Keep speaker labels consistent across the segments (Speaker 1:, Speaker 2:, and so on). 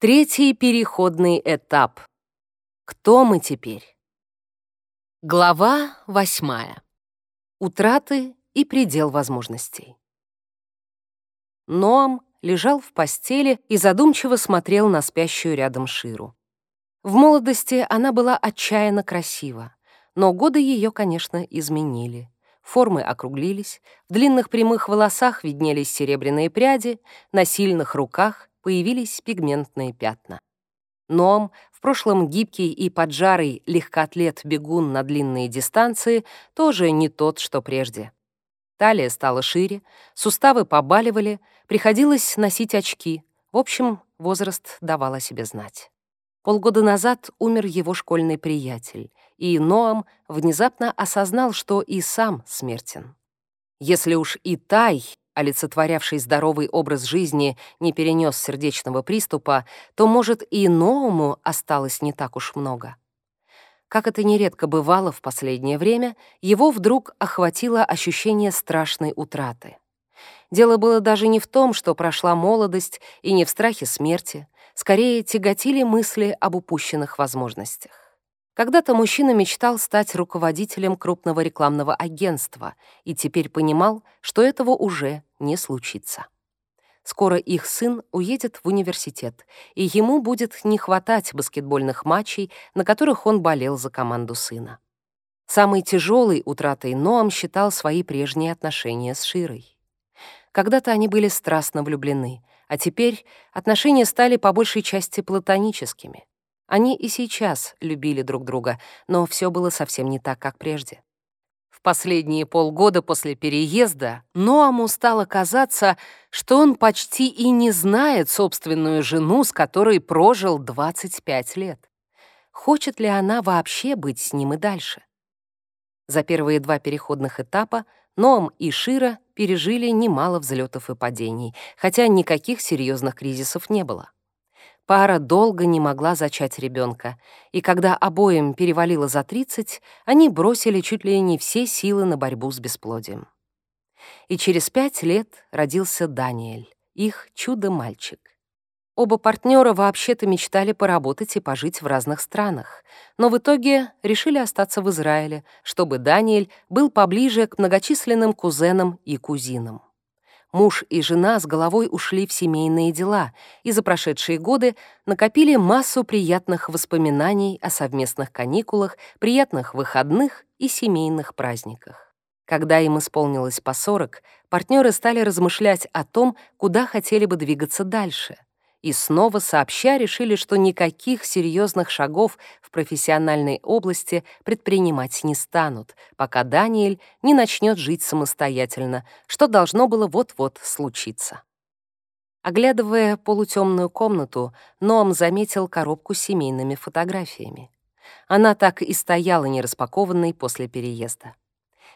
Speaker 1: Третий переходный этап. Кто мы теперь? Глава восьмая. Утраты и предел возможностей. Ноам лежал в постели и задумчиво смотрел на спящую рядом Ширу. В молодости она была отчаянно красива, но годы ее, конечно, изменили. Формы округлились, в длинных прямых волосах виднелись серебряные пряди, на сильных руках появились пигментные пятна. Ном, в прошлом гибкий и поджарый легкоатлет-бегун на длинные дистанции, тоже не тот, что прежде. Талия стала шире, суставы побаливали, приходилось носить очки. В общем, возраст давал о себе знать. Полгода назад умер его школьный приятель, и Ноам внезапно осознал, что и сам смертен. Если уж и Тай олицетворявший здоровый образ жизни, не перенес сердечного приступа, то, может, и новому осталось не так уж много. Как это нередко бывало в последнее время, его вдруг охватило ощущение страшной утраты. Дело было даже не в том, что прошла молодость, и не в страхе смерти, скорее тяготили мысли об упущенных возможностях. Когда-то мужчина мечтал стать руководителем крупного рекламного агентства и теперь понимал, что этого уже не случится. Скоро их сын уедет в университет, и ему будет не хватать баскетбольных матчей, на которых он болел за команду сына. Самой тяжелой утратой Ноам считал свои прежние отношения с Широй. Когда-то они были страстно влюблены, а теперь отношения стали по большей части платоническими. Они и сейчас любили друг друга, но все было совсем не так, как прежде. В последние полгода после переезда Ноаму стало казаться, что он почти и не знает собственную жену, с которой прожил 25 лет. Хочет ли она вообще быть с ним и дальше? За первые два переходных этапа Ноам и Шира пережили немало взлетов и падений, хотя никаких серьезных кризисов не было. Пара долго не могла зачать ребенка, и когда обоим перевалило за 30, они бросили чуть ли не все силы на борьбу с бесплодием. И через пять лет родился Даниэль, их чудо-мальчик. Оба партнера вообще-то мечтали поработать и пожить в разных странах, но в итоге решили остаться в Израиле, чтобы Даниэль был поближе к многочисленным кузенам и кузинам муж и жена с головой ушли в семейные дела и за прошедшие годы накопили массу приятных воспоминаний о совместных каникулах, приятных выходных и семейных праздниках. Когда им исполнилось по 40, партнеры стали размышлять о том, куда хотели бы двигаться дальше — и снова сообща решили, что никаких серьезных шагов в профессиональной области предпринимать не станут, пока Даниэль не начнет жить самостоятельно, что должно было вот-вот случиться. Оглядывая полутемную комнату, Ноам заметил коробку с семейными фотографиями. Она так и стояла нераспакованной после переезда.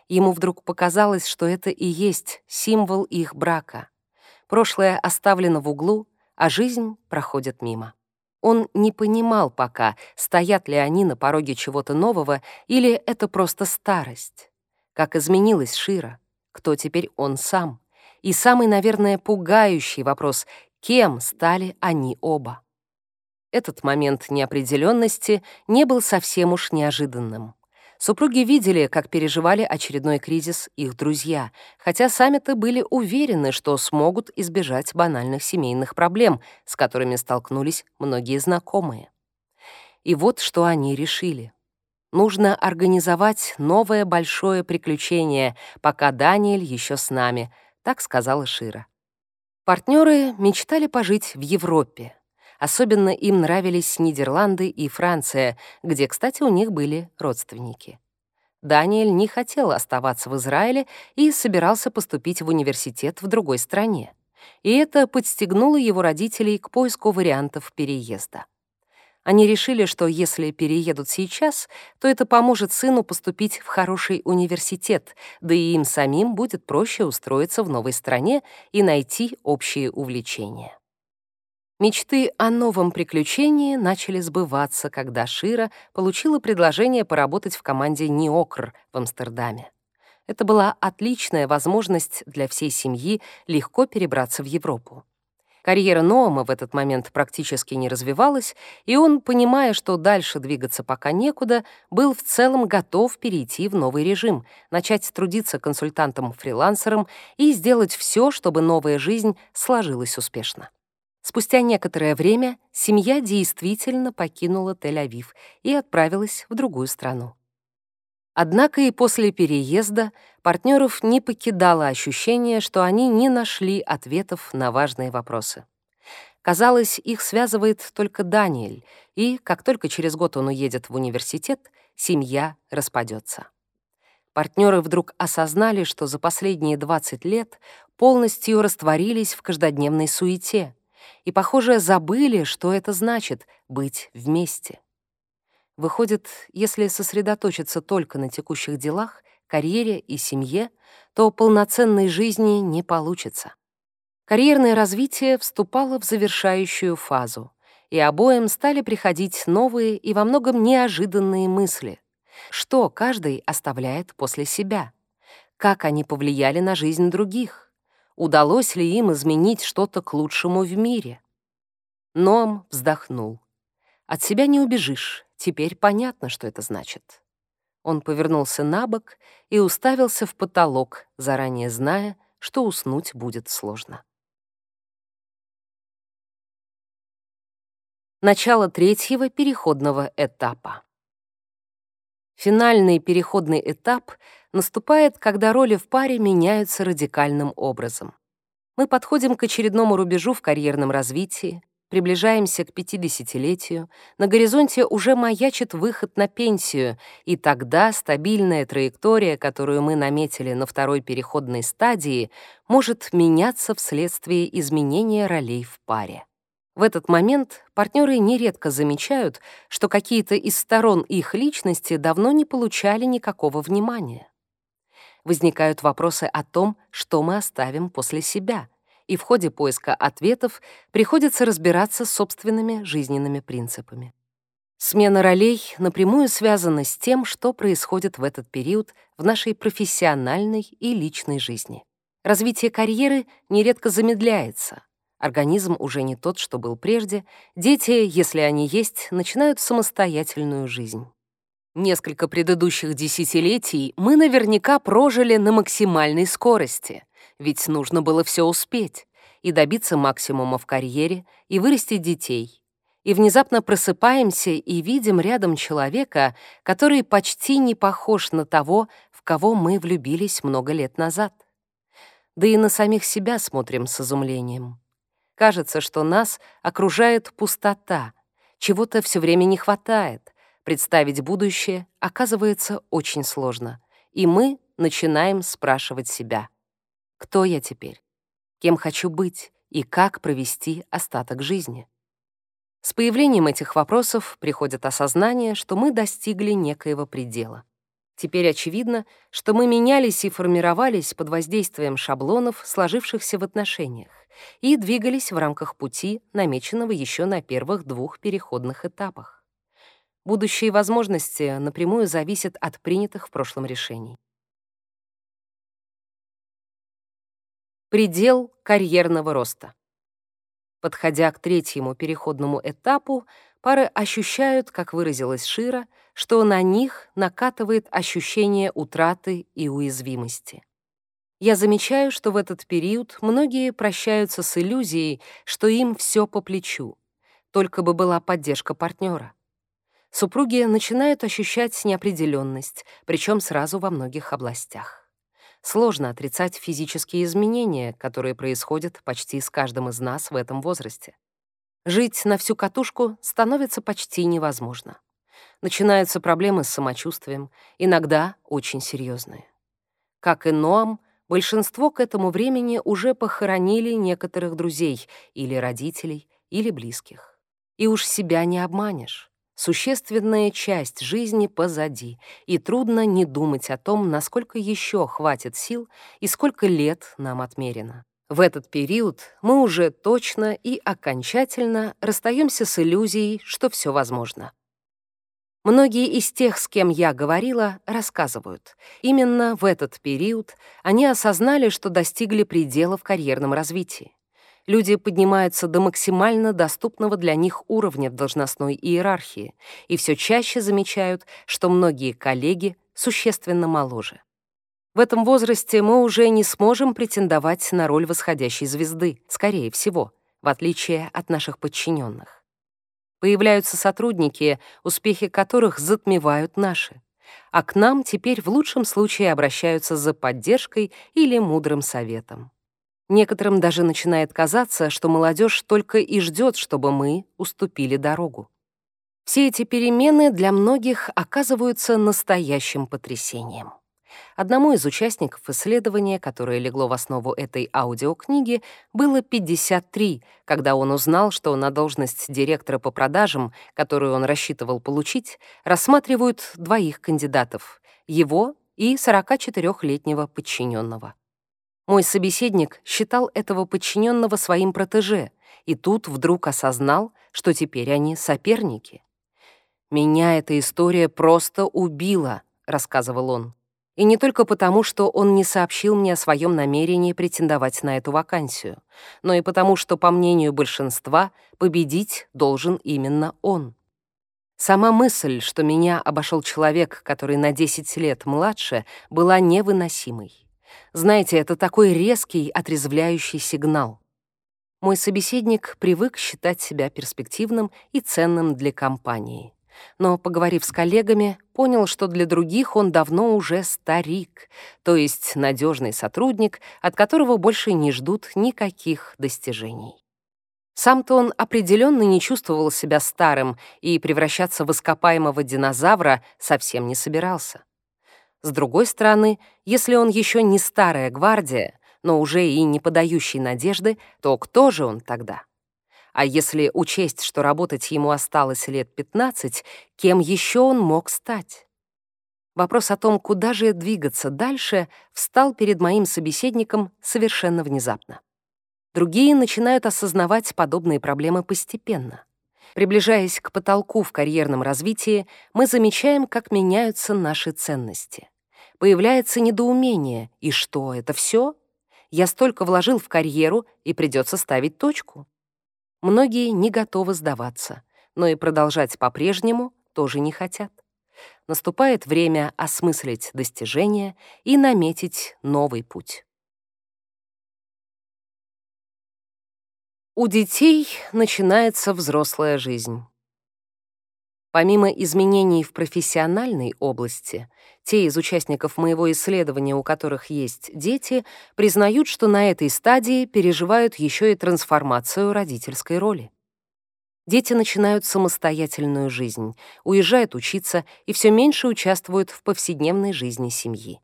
Speaker 1: Ему вдруг показалось, что это и есть символ их брака. Прошлое оставлено в углу, а жизнь проходит мимо. Он не понимал пока, стоят ли они на пороге чего-то нового или это просто старость. Как изменилась Шира, кто теперь он сам? И самый, наверное, пугающий вопрос — кем стали они оба? Этот момент неопределенности не был совсем уж неожиданным. Супруги видели, как переживали очередной кризис их друзья, хотя сами-то были уверены, что смогут избежать банальных семейных проблем, с которыми столкнулись многие знакомые. И вот что они решили. Нужно организовать новое большое приключение, пока Даниэль еще с нами, так сказала Шира. Партнеры мечтали пожить в Европе, Особенно им нравились Нидерланды и Франция, где, кстати, у них были родственники. Даниэль не хотел оставаться в Израиле и собирался поступить в университет в другой стране. И это подстегнуло его родителей к поиску вариантов переезда. Они решили, что если переедут сейчас, то это поможет сыну поступить в хороший университет, да и им самим будет проще устроиться в новой стране и найти общие увлечения. Мечты о новом приключении начали сбываться, когда Шира получила предложение поработать в команде «Ниокр» в Амстердаме. Это была отличная возможность для всей семьи легко перебраться в Европу. Карьера Ноама в этот момент практически не развивалась, и он, понимая, что дальше двигаться пока некуда, был в целом готов перейти в новый режим, начать трудиться консультантом-фрилансером и сделать все, чтобы новая жизнь сложилась успешно. Спустя некоторое время семья действительно покинула Тель-Авив и отправилась в другую страну. Однако и после переезда партнеров не покидало ощущение, что они не нашли ответов на важные вопросы. Казалось, их связывает только Даниэль, и, как только через год он уедет в университет, семья распадется. Партнеры вдруг осознали, что за последние 20 лет полностью растворились в каждодневной суете и, похоже, забыли, что это значит — быть вместе. Выходит, если сосредоточиться только на текущих делах, карьере и семье, то полноценной жизни не получится. Карьерное развитие вступало в завершающую фазу, и обоим стали приходить новые и во многом неожиданные мысли. Что каждый оставляет после себя? Как они повлияли на жизнь других? Удалось ли им изменить что-то к лучшему в мире? Ном вздохнул. От себя не убежишь, Теперь понятно, что это значит. Он повернулся на бок и уставился в потолок, заранее зная, что уснуть будет сложно. Начало третьего переходного этапа. Финальный переходный этап наступает, когда роли в паре меняются радикальным образом. Мы подходим к очередному рубежу в карьерном развитии, приближаемся к 50-летию, на горизонте уже маячит выход на пенсию, и тогда стабильная траектория, которую мы наметили на второй переходной стадии, может меняться вследствие изменения ролей в паре. В этот момент партнеры нередко замечают, что какие-то из сторон их личности давно не получали никакого внимания. Возникают вопросы о том, что мы оставим после себя — и в ходе поиска ответов приходится разбираться с собственными жизненными принципами. Смена ролей напрямую связана с тем, что происходит в этот период в нашей профессиональной и личной жизни. Развитие карьеры нередко замедляется. Организм уже не тот, что был прежде. Дети, если они есть, начинают самостоятельную жизнь. Несколько предыдущих десятилетий мы наверняка прожили на максимальной скорости, ведь нужно было все успеть и добиться максимума в карьере, и вырастить детей. И внезапно просыпаемся и видим рядом человека, который почти не похож на того, в кого мы влюбились много лет назад. Да и на самих себя смотрим с изумлением. Кажется, что нас окружает пустота, чего-то все время не хватает, Представить будущее оказывается очень сложно, и мы начинаем спрашивать себя. Кто я теперь? Кем хочу быть? И как провести остаток жизни? С появлением этих вопросов приходит осознание, что мы достигли некоего предела. Теперь очевидно, что мы менялись и формировались под воздействием шаблонов, сложившихся в отношениях, и двигались в рамках пути, намеченного еще на первых двух переходных этапах. Будущие возможности напрямую зависят от принятых в прошлом решений. Предел карьерного роста. Подходя к третьему переходному этапу, пары ощущают, как выразилась Шира, что на них накатывает ощущение утраты и уязвимости. Я замечаю, что в этот период многие прощаются с иллюзией, что им все по плечу, только бы была поддержка партнера супруги начинают ощущать неопределенность, причем сразу во многих областях. Сложно отрицать физические изменения, которые происходят почти с каждым из нас в этом возрасте. Жить на всю катушку становится почти невозможно. Начинаются проблемы с самочувствием, иногда очень серьезные. Как и Ноам, большинство к этому времени уже похоронили некоторых друзей или родителей, или близких. И уж себя не обманешь. Существенная часть жизни позади, и трудно не думать о том, насколько еще хватит сил и сколько лет нам отмерено. В этот период мы уже точно и окончательно расстаемся с иллюзией, что все возможно. Многие из тех, с кем я говорила, рассказывают. Именно в этот период они осознали, что достигли предела в карьерном развитии. Люди поднимаются до максимально доступного для них уровня должностной иерархии и все чаще замечают, что многие коллеги существенно моложе. В этом возрасте мы уже не сможем претендовать на роль восходящей звезды, скорее всего, в отличие от наших подчиненных. Появляются сотрудники, успехи которых затмевают наши, а к нам теперь в лучшем случае обращаются за поддержкой или мудрым советом. Некоторым даже начинает казаться, что молодежь только и ждет, чтобы мы уступили дорогу. Все эти перемены для многих оказываются настоящим потрясением. Одному из участников исследования, которое легло в основу этой аудиокниги, было 53, когда он узнал, что на должность директора по продажам, которую он рассчитывал получить, рассматривают двоих кандидатов — его и 44-летнего подчиненного. Мой собеседник считал этого подчиненного своим протеже, и тут вдруг осознал, что теперь они соперники. «Меня эта история просто убила», — рассказывал он. И не только потому, что он не сообщил мне о своем намерении претендовать на эту вакансию, но и потому, что, по мнению большинства, победить должен именно он. Сама мысль, что меня обошел человек, который на 10 лет младше, была невыносимой. Знаете, это такой резкий, отрезвляющий сигнал. Мой собеседник привык считать себя перспективным и ценным для компании. Но, поговорив с коллегами, понял, что для других он давно уже старик, то есть надежный сотрудник, от которого больше не ждут никаких достижений. Сам-то он определенно не чувствовал себя старым и превращаться в ископаемого динозавра совсем не собирался. С другой стороны, если он еще не старая гвардия, но уже и не подающий надежды, то кто же он тогда? А если учесть, что работать ему осталось лет 15, кем еще он мог стать? Вопрос о том, куда же двигаться дальше, встал перед моим собеседником совершенно внезапно. Другие начинают осознавать подобные проблемы постепенно. Приближаясь к потолку в карьерном развитии, мы замечаем, как меняются наши ценности появляется недоумение. И что, это все? Я столько вложил в карьеру, и придется ставить точку. Многие не готовы сдаваться, но и продолжать по-прежнему тоже не хотят. Наступает время осмыслить достижения и наметить новый путь. У детей начинается взрослая жизнь. Помимо изменений в профессиональной области, те из участников моего исследования, у которых есть дети, признают, что на этой стадии переживают еще и трансформацию родительской роли. Дети начинают самостоятельную жизнь, уезжают учиться и все меньше участвуют в повседневной жизни семьи.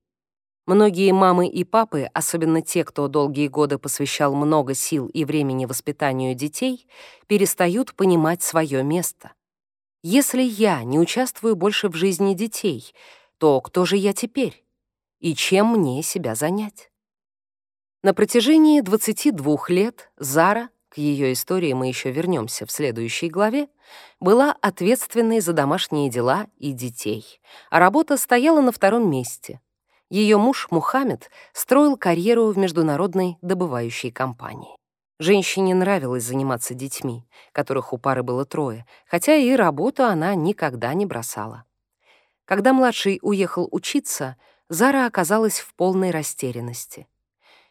Speaker 1: Многие мамы и папы, особенно те, кто долгие годы посвящал много сил и времени воспитанию детей, перестают понимать свое место. Если я не участвую больше в жизни детей, то кто же я теперь? И чем мне себя занять? На протяжении 22 лет Зара, к ее истории мы еще вернемся в следующей главе, была ответственной за домашние дела и детей, а работа стояла на втором месте. Ее муж Мухаммед строил карьеру в международной добывающей компании. Женщине нравилось заниматься детьми, которых у пары было трое, хотя и работу она никогда не бросала. Когда младший уехал учиться, Зара оказалась в полной растерянности.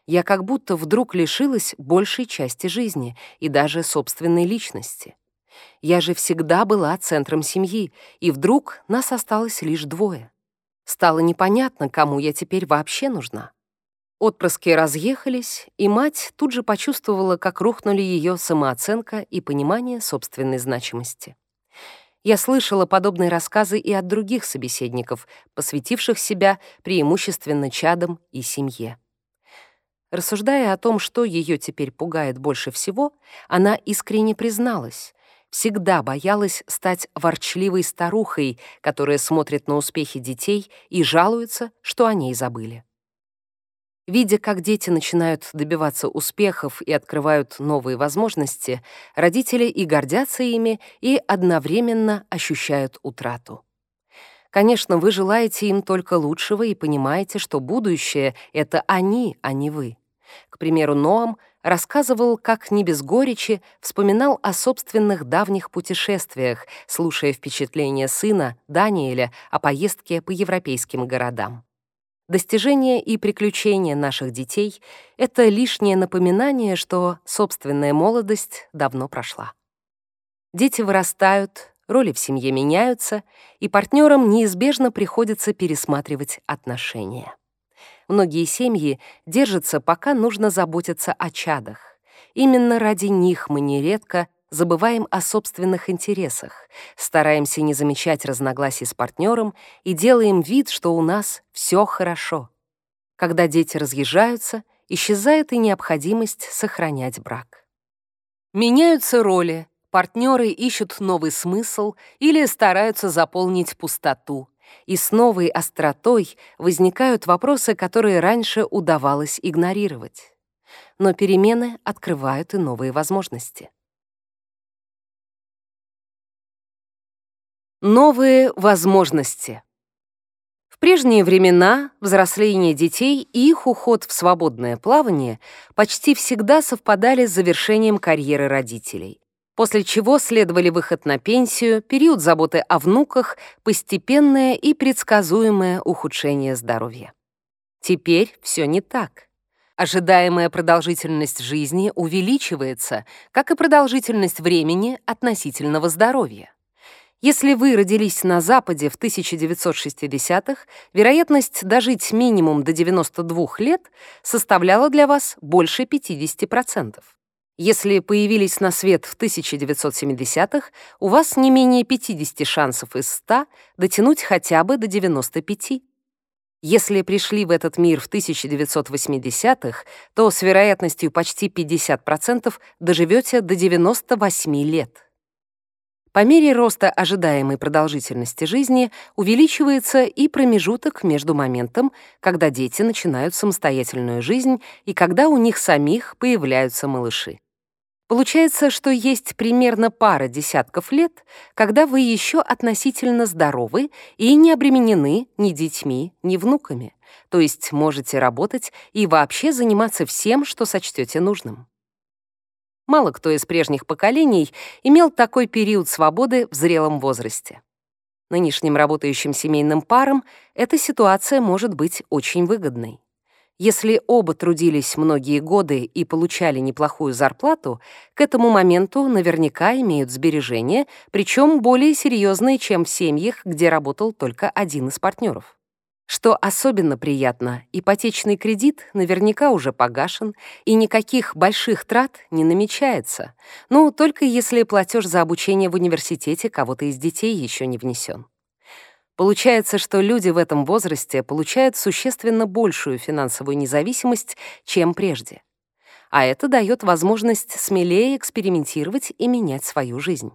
Speaker 1: Я как будто вдруг лишилась большей части жизни и даже собственной личности. Я же всегда была центром семьи, и вдруг нас осталось лишь двое. Стало непонятно, кому я теперь вообще нужна. Отпрыски разъехались, и мать тут же почувствовала, как рухнули ее самооценка и понимание собственной значимости. Я слышала подобные рассказы и от других собеседников, посвятивших себя преимущественно чадам и семье. Рассуждая о том, что ее теперь пугает больше всего, она искренне призналась, всегда боялась стать ворчливой старухой, которая смотрит на успехи детей и жалуется, что о ней забыли. Видя, как дети начинают добиваться успехов и открывают новые возможности, родители и гордятся ими, и одновременно ощущают утрату. Конечно, вы желаете им только лучшего и понимаете, что будущее — это они, а не вы. К примеру, Ноам рассказывал, как не без горечи вспоминал о собственных давних путешествиях, слушая впечатления сына, Даниэля, о поездке по европейским городам. Достижения и приключения наших детей — это лишнее напоминание, что собственная молодость давно прошла. Дети вырастают, роли в семье меняются, и партнерам неизбежно приходится пересматривать отношения. Многие семьи держатся, пока нужно заботиться о чадах. Именно ради них мы нередко забываем о собственных интересах, стараемся не замечать разногласий с партнером и делаем вид, что у нас все хорошо. Когда дети разъезжаются, исчезает и необходимость сохранять брак. Меняются роли, партнеры ищут новый смысл или стараются заполнить пустоту, и с новой остротой возникают вопросы, которые раньше удавалось игнорировать. Но перемены открывают и новые возможности. Новые возможности. В прежние времена взросление детей и их уход в свободное плавание почти всегда совпадали с завершением карьеры родителей, после чего следовали выход на пенсию, период заботы о внуках, постепенное и предсказуемое ухудшение здоровья. Теперь все не так. Ожидаемая продолжительность жизни увеличивается, как и продолжительность времени относительного здоровья. Если вы родились на Западе в 1960-х, вероятность дожить минимум до 92 лет составляла для вас больше 50%. Если появились на свет в 1970-х, у вас не менее 50 шансов из 100 дотянуть хотя бы до 95. Если пришли в этот мир в 1980-х, то с вероятностью почти 50% доживете до 98 лет. По мере роста ожидаемой продолжительности жизни увеличивается и промежуток между моментом, когда дети начинают самостоятельную жизнь и когда у них самих появляются малыши. Получается, что есть примерно пара десятков лет, когда вы еще относительно здоровы и не обременены ни детьми, ни внуками, то есть можете работать и вообще заниматься всем, что сочтете нужным. Мало кто из прежних поколений имел такой период свободы в зрелом возрасте. Нынешним работающим семейным парам эта ситуация может быть очень выгодной. Если оба трудились многие годы и получали неплохую зарплату, к этому моменту наверняка имеют сбережения, причем более серьезные, чем в семьях, где работал только один из партнеров. Что особенно приятно, ипотечный кредит наверняка уже погашен, и никаких больших трат не намечается, ну, только если платеж за обучение в университете кого-то из детей еще не внесен. Получается, что люди в этом возрасте получают существенно большую финансовую независимость, чем прежде. А это дает возможность смелее экспериментировать и менять свою жизнь.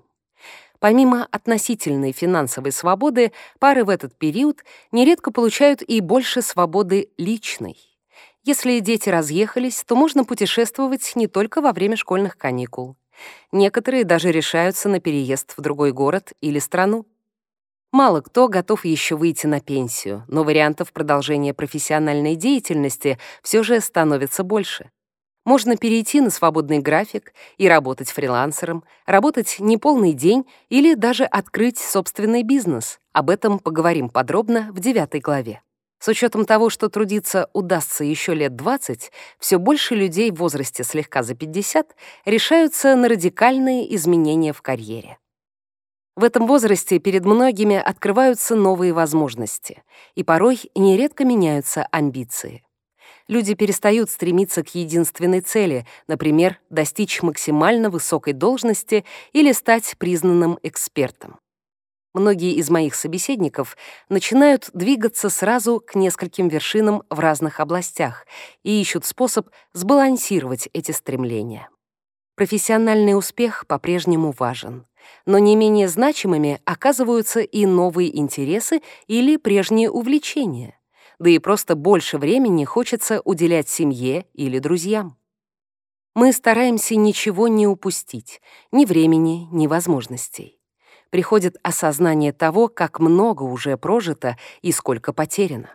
Speaker 1: Помимо относительной финансовой свободы, пары в этот период нередко получают и больше свободы личной. Если дети разъехались, то можно путешествовать не только во время школьных каникул. Некоторые даже решаются на переезд в другой город или страну. Мало кто готов еще выйти на пенсию, но вариантов продолжения профессиональной деятельности все же становится больше. Можно перейти на свободный график и работать фрилансером, работать неполный день или даже открыть собственный бизнес. Об этом поговорим подробно в девятой главе. С учетом того, что трудиться удастся еще лет 20, все больше людей в возрасте слегка за 50 решаются на радикальные изменения в карьере. В этом возрасте перед многими открываются новые возможности, и порой нередко меняются амбиции люди перестают стремиться к единственной цели, например, достичь максимально высокой должности или стать признанным экспертом. Многие из моих собеседников начинают двигаться сразу к нескольким вершинам в разных областях и ищут способ сбалансировать эти стремления. Профессиональный успех по-прежнему важен, но не менее значимыми оказываются и новые интересы или прежние увлечения да и просто больше времени хочется уделять семье или друзьям. Мы стараемся ничего не упустить, ни времени, ни возможностей. Приходит осознание того, как много уже прожито и сколько потеряно.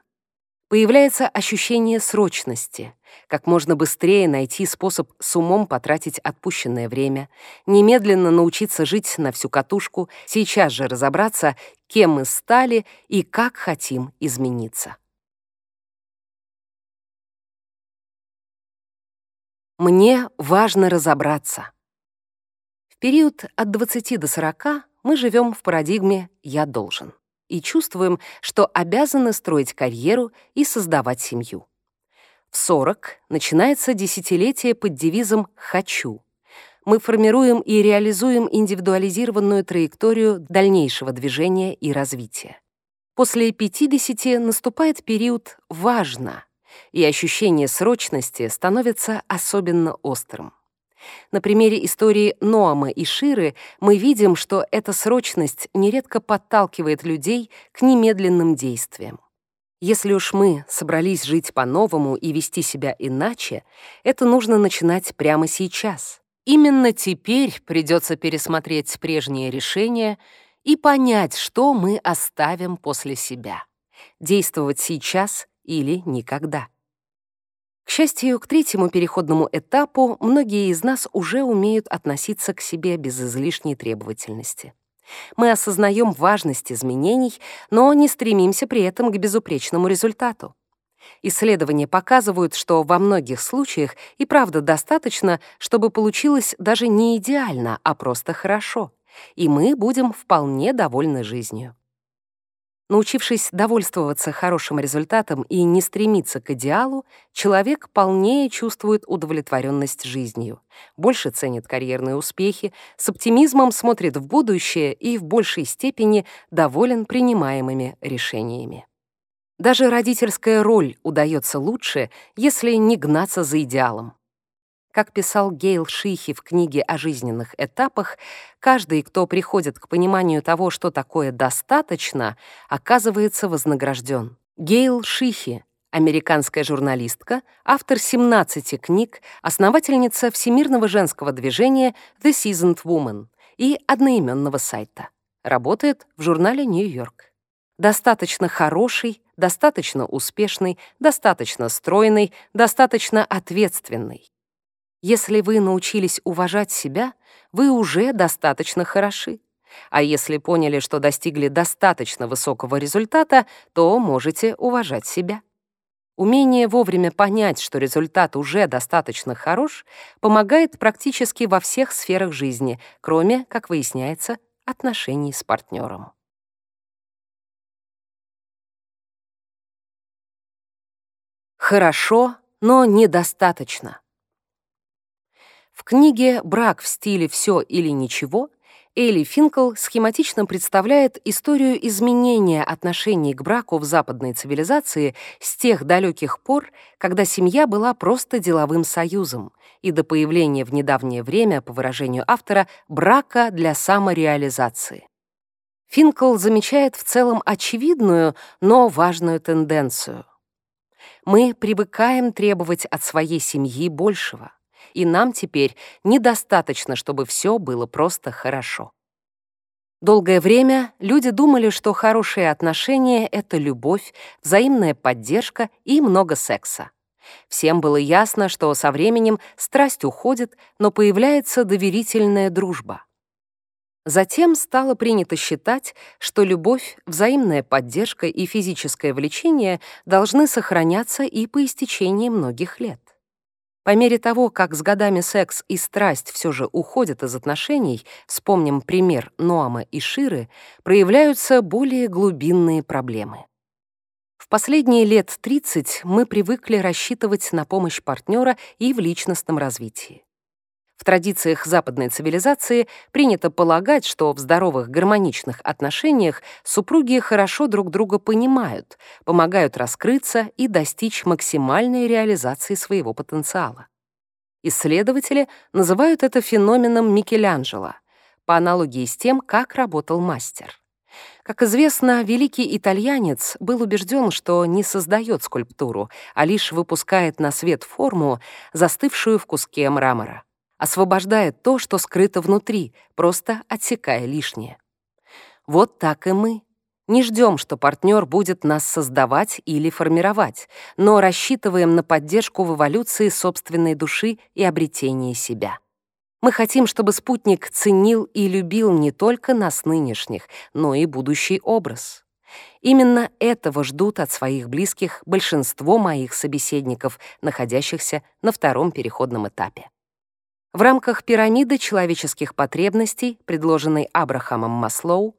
Speaker 1: Появляется ощущение срочности, как можно быстрее найти способ с умом потратить отпущенное время, немедленно научиться жить на всю катушку, сейчас же разобраться, кем мы стали и как хотим измениться. Мне важно разобраться. В период от 20 до 40 мы живем в парадигме «я должен» и чувствуем, что обязаны строить карьеру и создавать семью. В 40 начинается десятилетие под девизом «хочу». Мы формируем и реализуем индивидуализированную траекторию дальнейшего движения и развития. После 50 наступает период «важно», и ощущение срочности становится особенно острым. На примере истории Ноама и Ширы мы видим, что эта срочность нередко подталкивает людей к немедленным действиям. Если уж мы собрались жить по-новому и вести себя иначе, это нужно начинать прямо сейчас. Именно теперь придется пересмотреть прежние решения и понять, что мы оставим после себя. Действовать сейчас или никогда. К счастью, к третьему переходному этапу многие из нас уже умеют относиться к себе без излишней требовательности. Мы осознаем важность изменений, но не стремимся при этом к безупречному результату. Исследования показывают, что во многих случаях и правда достаточно, чтобы получилось даже не идеально, а просто хорошо, и мы будем вполне довольны жизнью. Научившись довольствоваться хорошим результатом и не стремиться к идеалу, человек полнее чувствует удовлетворенность жизнью, больше ценит карьерные успехи, с оптимизмом смотрит в будущее и в большей степени доволен принимаемыми решениями. Даже родительская роль удается лучше, если не гнаться за идеалом. Как писал Гейл Шихи в книге о жизненных этапах, каждый, кто приходит к пониманию того, что такое «достаточно», оказывается вознагражден. Гейл Шихи — американская журналистка, автор 17 книг, основательница всемирного женского движения The Seasoned Woman и одноименного сайта. Работает в журнале «Нью-Йорк». Достаточно хороший, достаточно успешный, достаточно стройный, достаточно ответственный. Если вы научились уважать себя, вы уже достаточно хороши. А если поняли, что достигли достаточно высокого результата, то можете уважать себя. Умение вовремя понять, что результат уже достаточно хорош, помогает практически во всех сферах жизни, кроме, как выясняется, отношений с партнером. Хорошо, но недостаточно. В книге «Брак в стиле «все или ничего» Элли Финкл схематично представляет историю изменения отношений к браку в западной цивилизации с тех далеких пор, когда семья была просто деловым союзом, и до появления в недавнее время, по выражению автора, брака для самореализации. Финкл замечает в целом очевидную, но важную тенденцию. Мы привыкаем требовать от своей семьи большего и нам теперь недостаточно, чтобы все было просто хорошо. Долгое время люди думали, что хорошие отношения — это любовь, взаимная поддержка и много секса. Всем было ясно, что со временем страсть уходит, но появляется доверительная дружба. Затем стало принято считать, что любовь, взаимная поддержка и физическое влечение должны сохраняться и по истечении многих лет. По мере того, как с годами секс и страсть все же уходят из отношений, вспомним пример Ноама и Ширы, проявляются более глубинные проблемы. В последние лет 30 мы привыкли рассчитывать на помощь партнера и в личностном развитии. В традициях западной цивилизации принято полагать, что в здоровых гармоничных отношениях супруги хорошо друг друга понимают, помогают раскрыться и достичь максимальной реализации своего потенциала. Исследователи называют это феноменом Микеланджело, по аналогии с тем, как работал мастер. Как известно, великий итальянец был убежден, что не создает скульптуру, а лишь выпускает на свет форму, застывшую в куске мрамора освобождает то, что скрыто внутри, просто отсекая лишнее. Вот так и мы. Не ждем, что партнер будет нас создавать или формировать, но рассчитываем на поддержку в эволюции собственной души и обретении себя. Мы хотим, чтобы спутник ценил и любил не только нас нынешних, но и будущий образ. Именно этого ждут от своих близких большинство моих собеседников, находящихся на втором переходном этапе. В рамках пирамиды человеческих потребностей, предложенной Абрахамом Маслоу,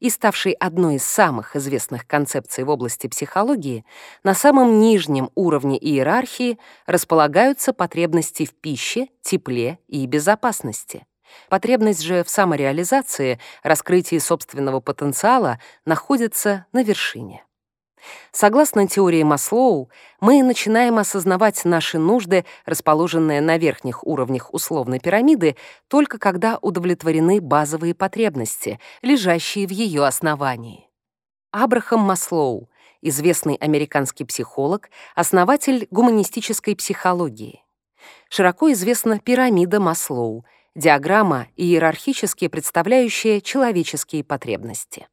Speaker 1: и ставшей одной из самых известных концепций в области психологии, на самом нижнем уровне иерархии располагаются потребности в пище, тепле и безопасности. Потребность же в самореализации, раскрытии собственного потенциала находится на вершине. Согласно теории Маслоу, мы начинаем осознавать наши нужды, расположенные на верхних уровнях условной пирамиды, только когда удовлетворены базовые потребности, лежащие в ее основании. Абрахам Маслоу, известный американский психолог, основатель гуманистической психологии. Широко известна пирамида Маслоу, диаграмма, иерархически представляющая человеческие потребности.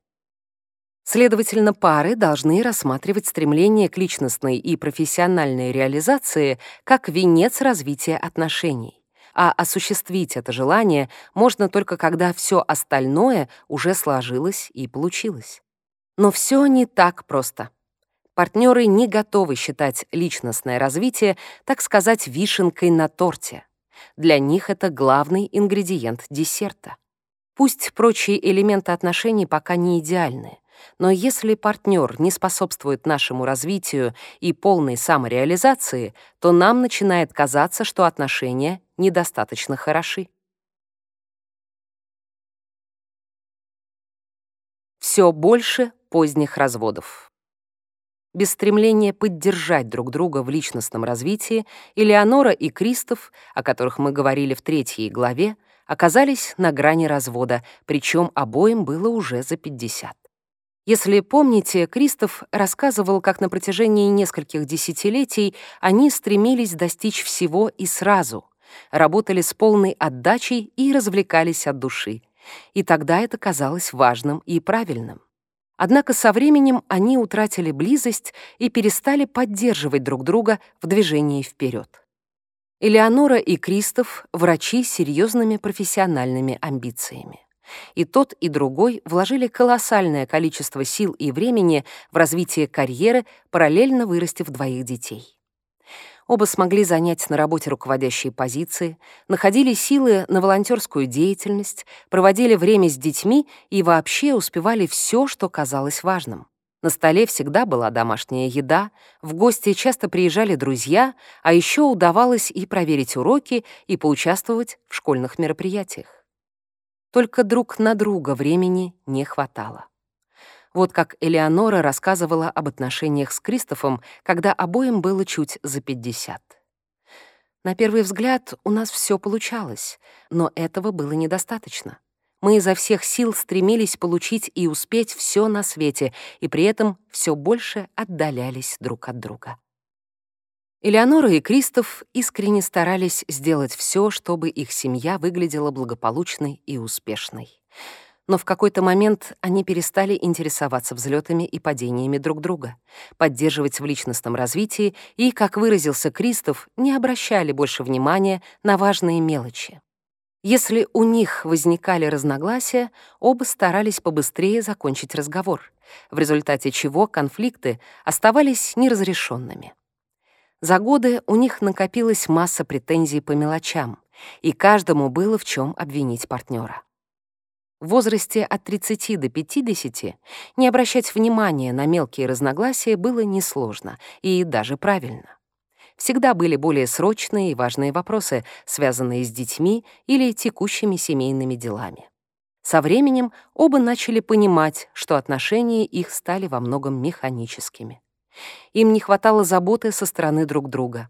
Speaker 1: Следовательно, пары должны рассматривать стремление к личностной и профессиональной реализации как венец развития отношений. А осуществить это желание можно только когда все остальное уже сложилось и получилось. Но все не так просто. Партнеры не готовы считать личностное развитие, так сказать, вишенкой на торте. Для них это главный ингредиент десерта. Пусть прочие элементы отношений пока не идеальны, но если партнер не способствует нашему развитию и полной самореализации, то нам начинает казаться, что отношения недостаточно хороши. Все больше поздних разводов. Без стремления поддержать друг друга в личностном развитии, Элеонора и Кристоф, о которых мы говорили в третьей главе, оказались на грани развода, причем обоим было уже за 50. Если помните, Кристоф рассказывал, как на протяжении нескольких десятилетий они стремились достичь всего и сразу, работали с полной отдачей и развлекались от души. И тогда это казалось важным и правильным. Однако со временем они утратили близость и перестали поддерживать друг друга в движении вперед. Элеонора и Кристоф — врачи с серьезными профессиональными амбициями. И тот, и другой вложили колоссальное количество сил и времени в развитие карьеры, параллельно вырастив двоих детей. Оба смогли занять на работе руководящие позиции, находили силы на волонтерскую деятельность, проводили время с детьми и вообще успевали все, что казалось важным. На столе всегда была домашняя еда, в гости часто приезжали друзья, а еще удавалось и проверить уроки, и поучаствовать в школьных мероприятиях. Только друг на друга времени не хватало. Вот как Элеонора рассказывала об отношениях с Кристофом, когда обоим было чуть за 50. На первый взгляд у нас все получалось, но этого было недостаточно. Мы изо всех сил стремились получить и успеть все на свете, и при этом все больше отдалялись друг от друга. Элеонора и Кристоф искренне старались сделать все, чтобы их семья выглядела благополучной и успешной. Но в какой-то момент они перестали интересоваться взлетами и падениями друг друга, поддерживать в личностном развитии и, как выразился Кристоф, не обращали больше внимания на важные мелочи. Если у них возникали разногласия, оба старались побыстрее закончить разговор, в результате чего конфликты оставались неразрешенными. За годы у них накопилась масса претензий по мелочам, и каждому было в чем обвинить партнера. В возрасте от 30 до 50 не обращать внимания на мелкие разногласия было несложно и даже правильно. Всегда были более срочные и важные вопросы, связанные с детьми или текущими семейными делами. Со временем оба начали понимать, что отношения их стали во многом механическими. Им не хватало заботы со стороны друг друга.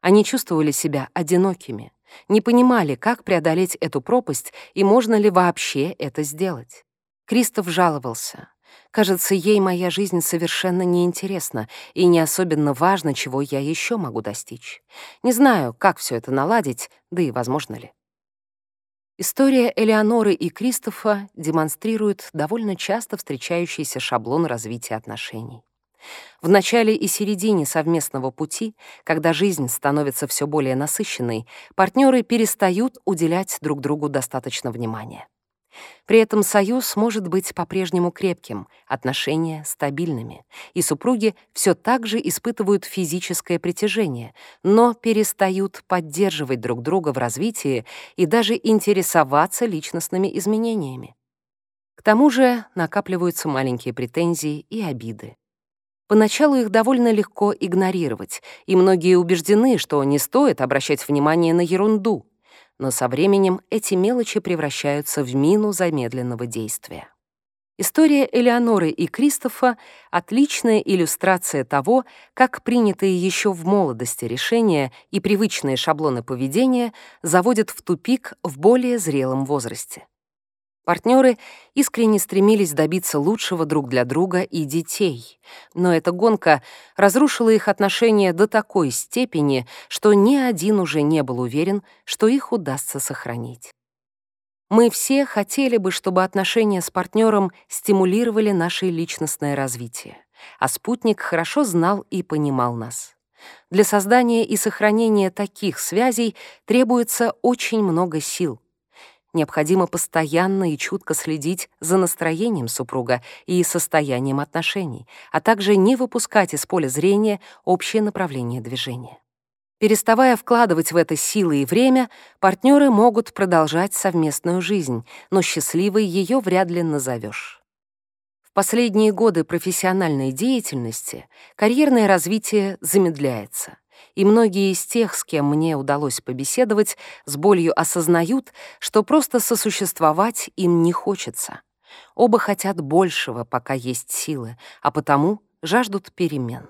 Speaker 1: Они чувствовали себя одинокими, не понимали, как преодолеть эту пропасть и можно ли вообще это сделать. Кристоф жаловался. «Кажется, ей моя жизнь совершенно неинтересна, и не особенно важно, чего я еще могу достичь. Не знаю, как все это наладить, да и возможно ли». История Элеоноры и Кристофа демонстрирует довольно часто встречающийся шаблон развития отношений. В начале и середине совместного пути, когда жизнь становится все более насыщенной, партнеры перестают уделять друг другу достаточно внимания. При этом союз может быть по-прежнему крепким, отношения стабильными, и супруги все так же испытывают физическое притяжение, но перестают поддерживать друг друга в развитии и даже интересоваться личностными изменениями. К тому же накапливаются маленькие претензии и обиды. Поначалу их довольно легко игнорировать, и многие убеждены, что не стоит обращать внимание на ерунду, но со временем эти мелочи превращаются в мину замедленного действия. История Элеоноры и Кристофа — отличная иллюстрация того, как принятые еще в молодости решения и привычные шаблоны поведения заводят в тупик в более зрелом возрасте. Партнеры искренне стремились добиться лучшего друг для друга и детей, но эта гонка разрушила их отношения до такой степени, что ни один уже не был уверен, что их удастся сохранить. Мы все хотели бы, чтобы отношения с партнером стимулировали наше личностное развитие, а спутник хорошо знал и понимал нас. Для создания и сохранения таких связей требуется очень много сил, необходимо постоянно и чутко следить за настроением супруга и состоянием отношений, а также не выпускать из поля зрения общее направление движения. Переставая вкладывать в это силы и время, партнеры могут продолжать совместную жизнь, но счастливой ее вряд ли назовешь. Последние годы профессиональной деятельности карьерное развитие замедляется и многие из тех, с кем мне удалось побеседовать, с болью осознают, что просто сосуществовать им не хочется. Оба хотят большего, пока есть силы, а потому жаждут перемен.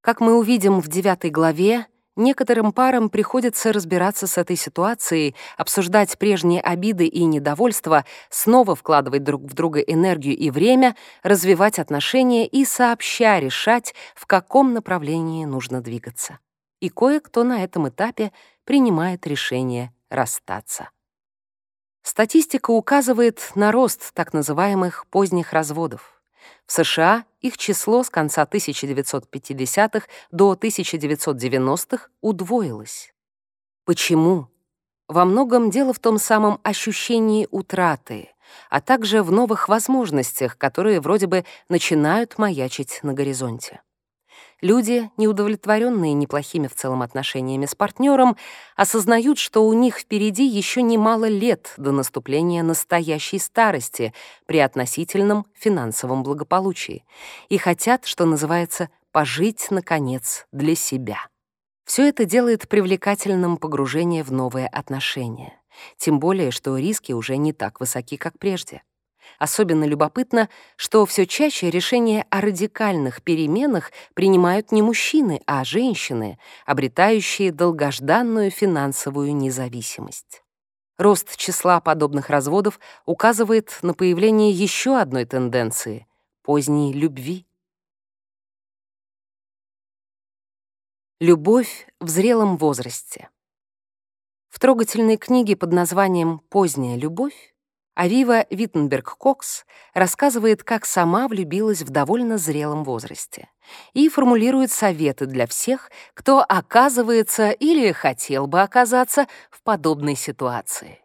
Speaker 1: Как мы увидим в девятой главе, некоторым парам приходится разбираться с этой ситуацией, обсуждать прежние обиды и недовольства, снова вкладывать друг в друга энергию и время, развивать отношения и сообща решать, в каком направлении нужно двигаться и кое-кто на этом этапе принимает решение расстаться. Статистика указывает на рост так называемых поздних разводов. В США их число с конца 1950-х до 1990-х удвоилось. Почему? Во многом дело в том самом ощущении утраты, а также в новых возможностях, которые вроде бы начинают маячить на горизонте. Люди, неудовлетворенные неплохими в целом отношениями с партнером, осознают, что у них впереди еще немало лет до наступления настоящей старости при относительном финансовом благополучии и хотят, что называется, пожить, наконец, для себя. Все это делает привлекательным погружение в новые отношения. Тем более, что риски уже не так высоки, как прежде. Особенно любопытно, что все чаще решения о радикальных переменах принимают не мужчины, а женщины, обретающие долгожданную финансовую независимость. Рост числа подобных разводов указывает на появление еще одной тенденции — поздней любви. Любовь в зрелом возрасте. В трогательной книге под названием «Поздняя любовь» Авива Виттенберг-Кокс рассказывает, как сама влюбилась в довольно зрелом возрасте и формулирует советы для всех, кто оказывается или хотел бы оказаться в подобной ситуации.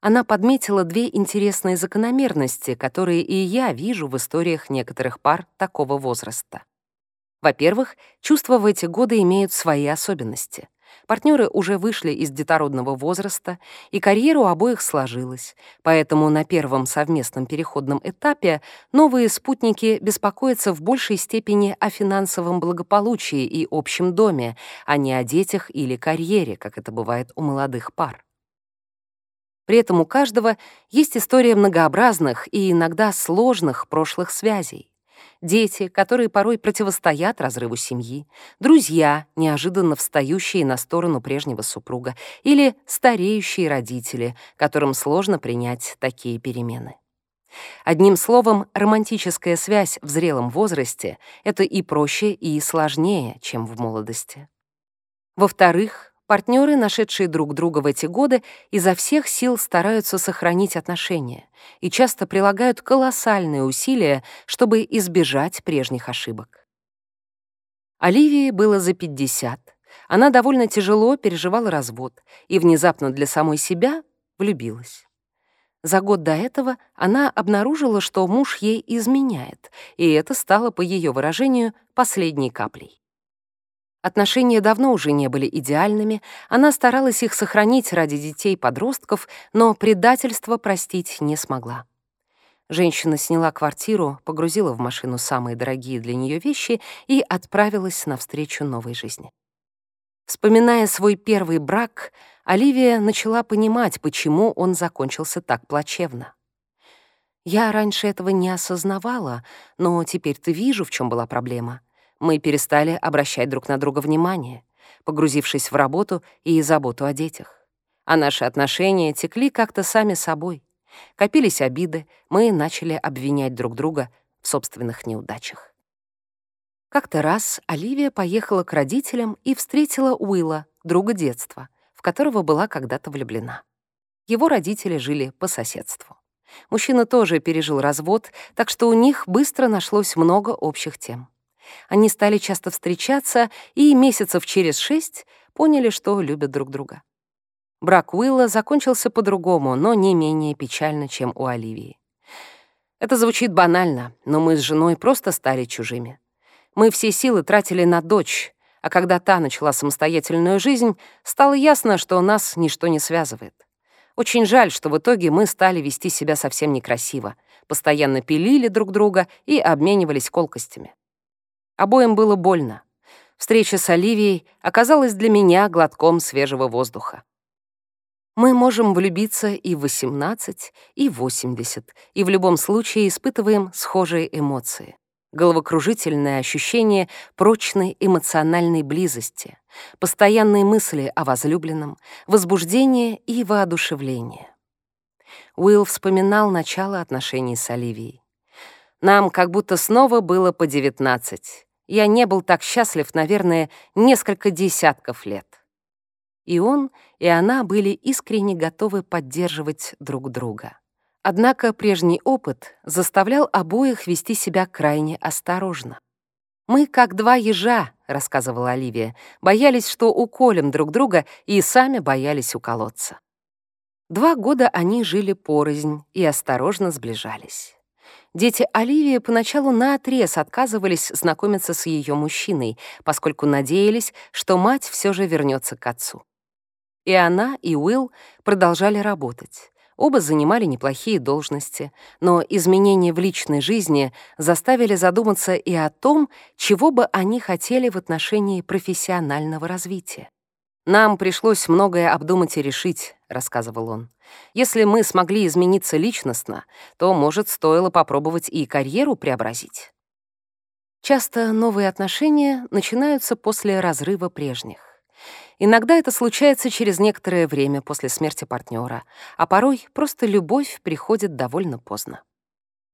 Speaker 1: Она подметила две интересные закономерности, которые и я вижу в историях некоторых пар такого возраста. Во-первых, чувства в эти годы имеют свои особенности — Партнеры уже вышли из детородного возраста, и карьера у обоих сложилась, поэтому на первом совместном переходном этапе новые спутники беспокоятся в большей степени о финансовом благополучии и общем доме, а не о детях или карьере, как это бывает у молодых пар. При этом у каждого есть история многообразных и иногда сложных прошлых связей дети, которые порой противостоят разрыву семьи, друзья, неожиданно встающие на сторону прежнего супруга, или стареющие родители, которым сложно принять такие перемены. Одним словом, романтическая связь в зрелом возрасте — это и проще, и сложнее, чем в молодости. Во-вторых, Партнеры, нашедшие друг друга в эти годы, изо всех сил стараются сохранить отношения и часто прилагают колоссальные усилия, чтобы избежать прежних ошибок. Оливии было за 50. Она довольно тяжело переживала развод и внезапно для самой себя влюбилась. За год до этого она обнаружила, что муж ей изменяет, и это стало, по ее выражению, последней каплей. Отношения давно уже не были идеальными, она старалась их сохранить ради детей-подростков, но предательство простить не смогла. Женщина сняла квартиру, погрузила в машину самые дорогие для нее вещи и отправилась навстречу новой жизни. Вспоминая свой первый брак, Оливия начала понимать, почему он закончился так плачевно. «Я раньше этого не осознавала, но теперь-то вижу, в чем была проблема», мы перестали обращать друг на друга внимание, погрузившись в работу и заботу о детях. А наши отношения текли как-то сами собой. Копились обиды, мы начали обвинять друг друга в собственных неудачах. Как-то раз Оливия поехала к родителям и встретила Уилла, друга детства, в которого была когда-то влюблена. Его родители жили по соседству. Мужчина тоже пережил развод, так что у них быстро нашлось много общих тем. Они стали часто встречаться и месяцев через шесть поняли, что любят друг друга. Брак Уилла закончился по-другому, но не менее печально, чем у Оливии. Это звучит банально, но мы с женой просто стали чужими. Мы все силы тратили на дочь, а когда та начала самостоятельную жизнь, стало ясно, что нас ничто не связывает. Очень жаль, что в итоге мы стали вести себя совсем некрасиво, постоянно пилили друг друга и обменивались колкостями. Обоим было больно. Встреча с Оливией оказалась для меня глотком свежего воздуха. Мы можем влюбиться и в 18, и в 80, и в любом случае испытываем схожие эмоции. Головокружительное ощущение прочной эмоциональной близости, постоянные мысли о возлюбленном, возбуждение и воодушевление. Уилл вспоминал начало отношений с Оливией. Нам как будто снова было по 19 я не был так счастлив, наверное, несколько десятков лет. И он, и она были искренне готовы поддерживать друг друга. Однако прежний опыт заставлял обоих вести себя крайне осторожно. «Мы как два ежа», — рассказывала Оливия, «боялись, что уколем друг друга, и сами боялись уколоться». Два года они жили порознь и осторожно сближались. Дети Оливии поначалу наотрез отказывались знакомиться с ее мужчиной, поскольку надеялись, что мать все же вернется к отцу. И она, и Уилл продолжали работать. Оба занимали неплохие должности, но изменения в личной жизни заставили задуматься и о том, чего бы они хотели в отношении профессионального развития. «Нам пришлось многое обдумать и решить», — рассказывал он. «Если мы смогли измениться личностно, то, может, стоило попробовать и карьеру преобразить». Часто новые отношения начинаются после разрыва прежних. Иногда это случается через некоторое время после смерти партнера, а порой просто любовь приходит довольно поздно.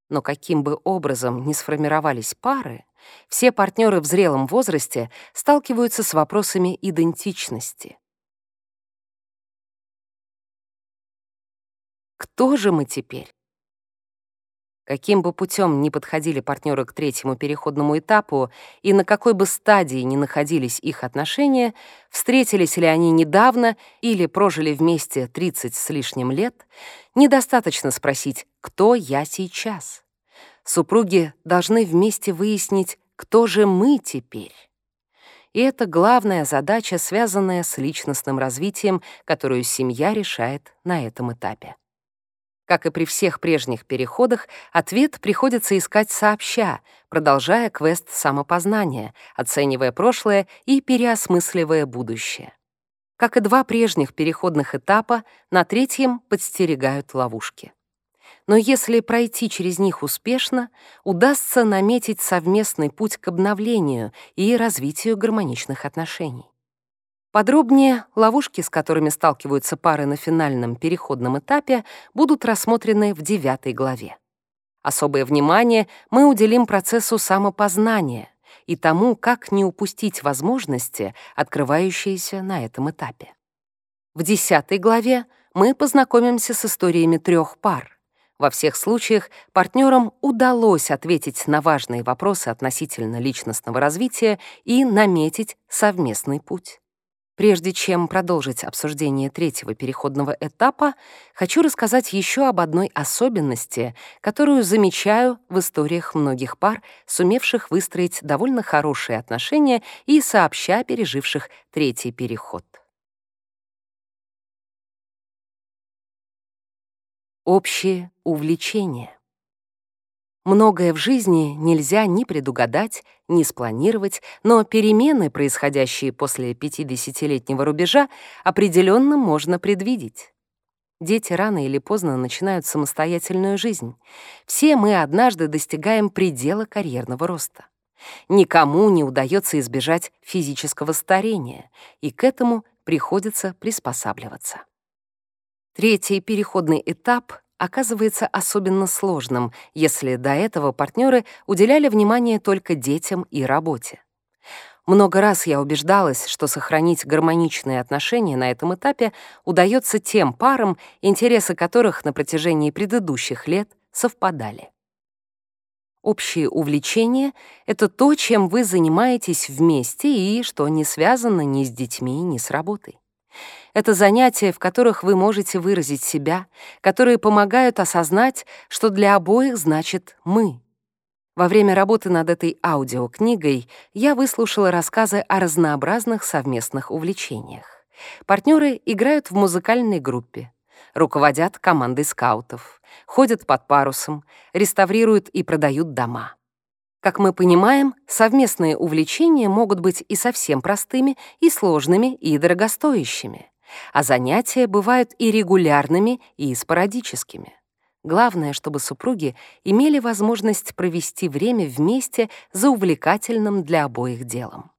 Speaker 1: Но каким бы образом ни сформировались пары, все партнеры в зрелом возрасте сталкиваются с вопросами идентичности. Кто же мы теперь? Каким бы путем ни подходили партнеры к третьему переходному этапу и на какой бы стадии ни находились их отношения, встретились ли они недавно или прожили вместе 30 с лишним лет, недостаточно спросить «кто я сейчас?». Супруги должны вместе выяснить, кто же мы теперь. И это главная задача, связанная с личностным развитием, которую семья решает на этом этапе. Как и при всех прежних переходах, ответ приходится искать сообща, продолжая квест самопознания, оценивая прошлое и переосмысливая будущее. Как и два прежних переходных этапа, на третьем подстерегают ловушки но если пройти через них успешно, удастся наметить совместный путь к обновлению и развитию гармоничных отношений. Подробнее ловушки, с которыми сталкиваются пары на финальном переходном этапе, будут рассмотрены в девятой главе. Особое внимание мы уделим процессу самопознания, и тому, как не упустить возможности, открывающиеся на этом этапе. В десятой главе мы познакомимся с историями трех пар. Во всех случаях партнерам удалось ответить на важные вопросы относительно личностного развития и наметить совместный путь. Прежде чем продолжить обсуждение третьего переходного этапа, хочу рассказать еще об одной особенности, которую замечаю в историях многих пар, сумевших выстроить довольно хорошие отношения и сообща переживших третий переход. Общее увлечение. Многое в жизни нельзя ни предугадать, ни спланировать, но перемены, происходящие после 50-летнего рубежа, определенно можно предвидеть. Дети рано или поздно начинают самостоятельную жизнь. Все мы однажды достигаем предела карьерного роста. Никому не удается избежать физического старения, и к этому приходится приспосабливаться. Третий переходный этап оказывается особенно сложным, если до этого партнеры уделяли внимание только детям и работе. Много раз я убеждалась, что сохранить гармоничные отношения на этом этапе удается тем парам, интересы которых на протяжении предыдущих лет совпадали. Общие увлечения — это то, чем вы занимаетесь вместе и что не связано ни с детьми, ни с работой. Это занятия, в которых вы можете выразить себя, которые помогают осознать, что для обоих значит «мы». Во время работы над этой аудиокнигой я выслушала рассказы о разнообразных совместных увлечениях. Партнеры играют в музыкальной группе, руководят командой скаутов, ходят под парусом, реставрируют и продают дома. Как мы понимаем, совместные увлечения могут быть и совсем простыми, и сложными, и дорогостоящими. А занятия бывают и регулярными, и спорадическими. Главное, чтобы супруги имели возможность провести время вместе за увлекательным для обоих делом.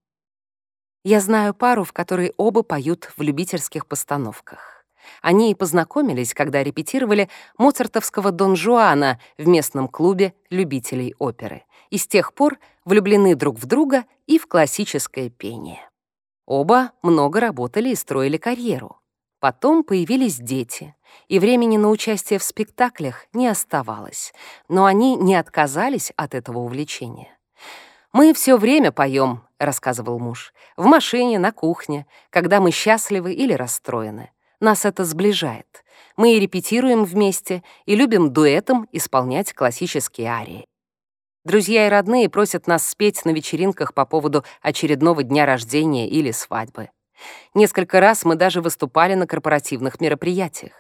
Speaker 1: Я знаю пару, в которой оба поют в любительских постановках. Они и познакомились, когда репетировали моцартовского Дон Жуана в местном клубе любителей оперы и с тех пор влюблены друг в друга и в классическое пение. Оба много работали и строили карьеру. Потом появились дети, и времени на участие в спектаклях не оставалось, но они не отказались от этого увлечения. «Мы все время поем», — рассказывал муж, «в машине, на кухне, когда мы счастливы или расстроены. Нас это сближает. Мы и репетируем вместе, и любим дуэтом исполнять классические арии. Друзья и родные просят нас спеть на вечеринках по поводу очередного дня рождения или свадьбы. Несколько раз мы даже выступали на корпоративных мероприятиях.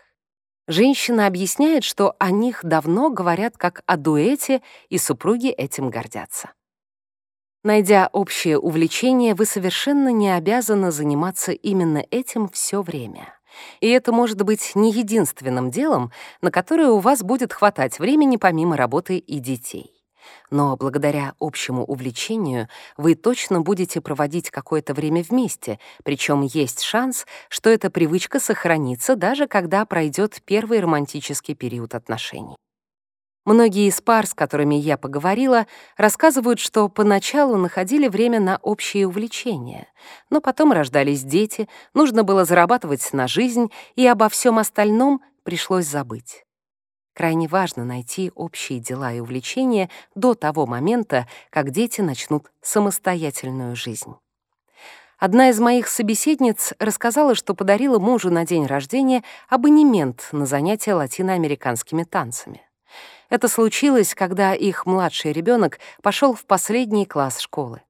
Speaker 1: Женщина объясняет, что о них давно говорят как о дуэте, и супруги этим гордятся. Найдя общее увлечение, вы совершенно не обязаны заниматься именно этим все время. И это может быть не единственным делом, на которое у вас будет хватать времени помимо работы и детей. Но благодаря общему увлечению вы точно будете проводить какое-то время вместе, причем есть шанс, что эта привычка сохранится даже когда пройдет первый романтический период отношений. Многие из пар, с которыми я поговорила, рассказывают, что поначалу находили время на общие увлечения, но потом рождались дети, нужно было зарабатывать на жизнь, и обо всем остальном пришлось забыть. Крайне важно найти общие дела и увлечения до того момента, как дети начнут самостоятельную жизнь. Одна из моих собеседниц рассказала, что подарила мужу на день рождения абонемент на занятия латиноамериканскими танцами. Это случилось, когда их младший ребенок пошел в последний класс школы.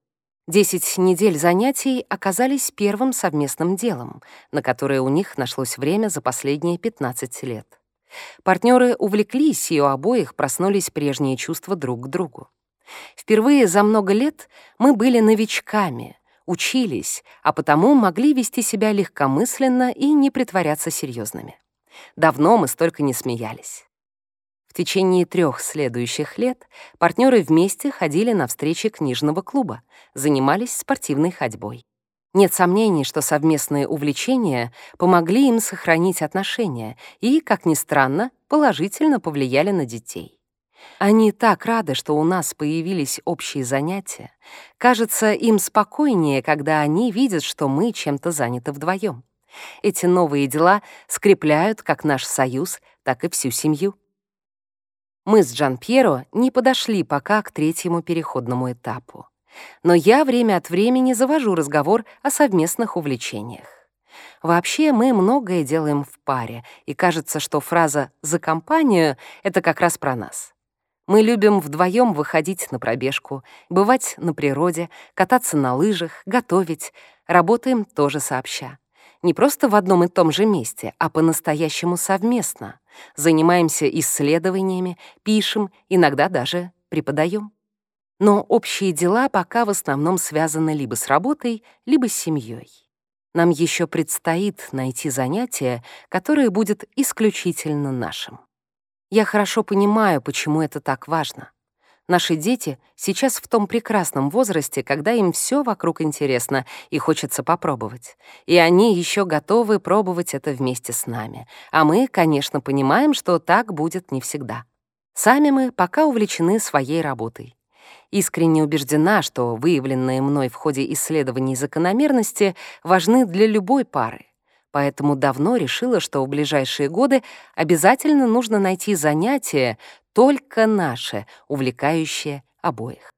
Speaker 1: Десять недель занятий оказались первым совместным делом, на которое у них нашлось время за последние 15 лет. Партнеры увлеклись, и у обоих проснулись прежние чувства друг к другу. Впервые за много лет мы были новичками, учились, а потому могли вести себя легкомысленно и не притворяться серьезными. Давно мы столько не смеялись. В течение трех следующих лет партнеры вместе ходили на встречи книжного клуба, занимались спортивной ходьбой. Нет сомнений, что совместные увлечения помогли им сохранить отношения и, как ни странно, положительно повлияли на детей. Они так рады, что у нас появились общие занятия. Кажется, им спокойнее, когда они видят, что мы чем-то заняты вдвоем. Эти новые дела скрепляют как наш союз, так и всю семью. Мы с Джан Пьеро не подошли пока к третьему переходному этапу. Но я время от времени завожу разговор о совместных увлечениях. Вообще мы многое делаем в паре, и кажется, что фраза «за компанию» — это как раз про нас. Мы любим вдвоем выходить на пробежку, бывать на природе, кататься на лыжах, готовить, работаем тоже сообща. Не просто в одном и том же месте, а по-настоящему совместно. Занимаемся исследованиями, пишем, иногда даже преподаем. Но общие дела пока в основном связаны либо с работой, либо с семьей. Нам еще предстоит найти занятие, которое будет исключительно нашим. Я хорошо понимаю, почему это так важно. Наши дети сейчас в том прекрасном возрасте, когда им все вокруг интересно и хочется попробовать. И они еще готовы пробовать это вместе с нами. А мы, конечно, понимаем, что так будет не всегда. Сами мы пока увлечены своей работой. Искренне убеждена, что выявленные мной в ходе исследований закономерности важны для любой пары поэтому давно решила, что в ближайшие годы обязательно нужно найти занятие только наше, увлекающее обоих.